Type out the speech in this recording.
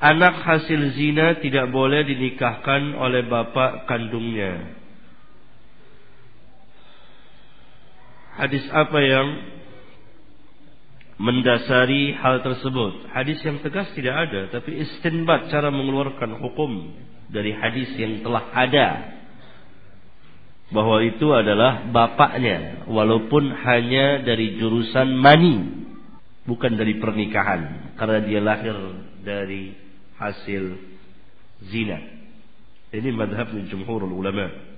anak hasil zina tidak boleh dinikahkan oleh bapak kandungnya. Hadis apa yang mendasari hal tersebut? Hadis yang tegas tidak ada, tapi istinbat cara mengeluarkan hukum dari hadis yang telah ada bahwa itu adalah bapaknya walaupun hanya dari jurusan mani bukan dari pernikahan karena dia lahir dari hasil zina. Ini madhab jumhur ulama.